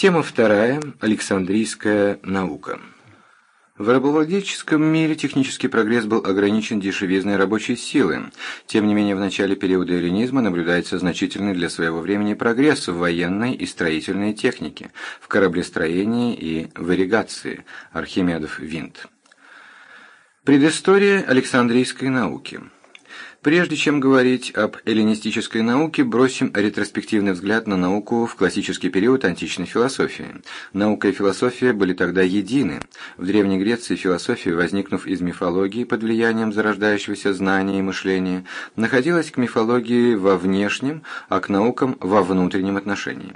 Тема вторая. Александрийская наука. В рабовладельческом мире технический прогресс был ограничен дешевизной рабочей силы. Тем не менее, в начале периода эллинизма наблюдается значительный для своего времени прогресс в военной и строительной технике, в кораблестроении и в ирригации. Архимедов Винт. Предыстория Александрийской науки. Прежде чем говорить об эллинистической науке, бросим ретроспективный взгляд на науку в классический период античной философии. Наука и философия были тогда едины. В Древней Греции философия, возникнув из мифологии под влиянием зарождающегося знания и мышления, находилась к мифологии во внешнем, а к наукам во внутреннем отношении.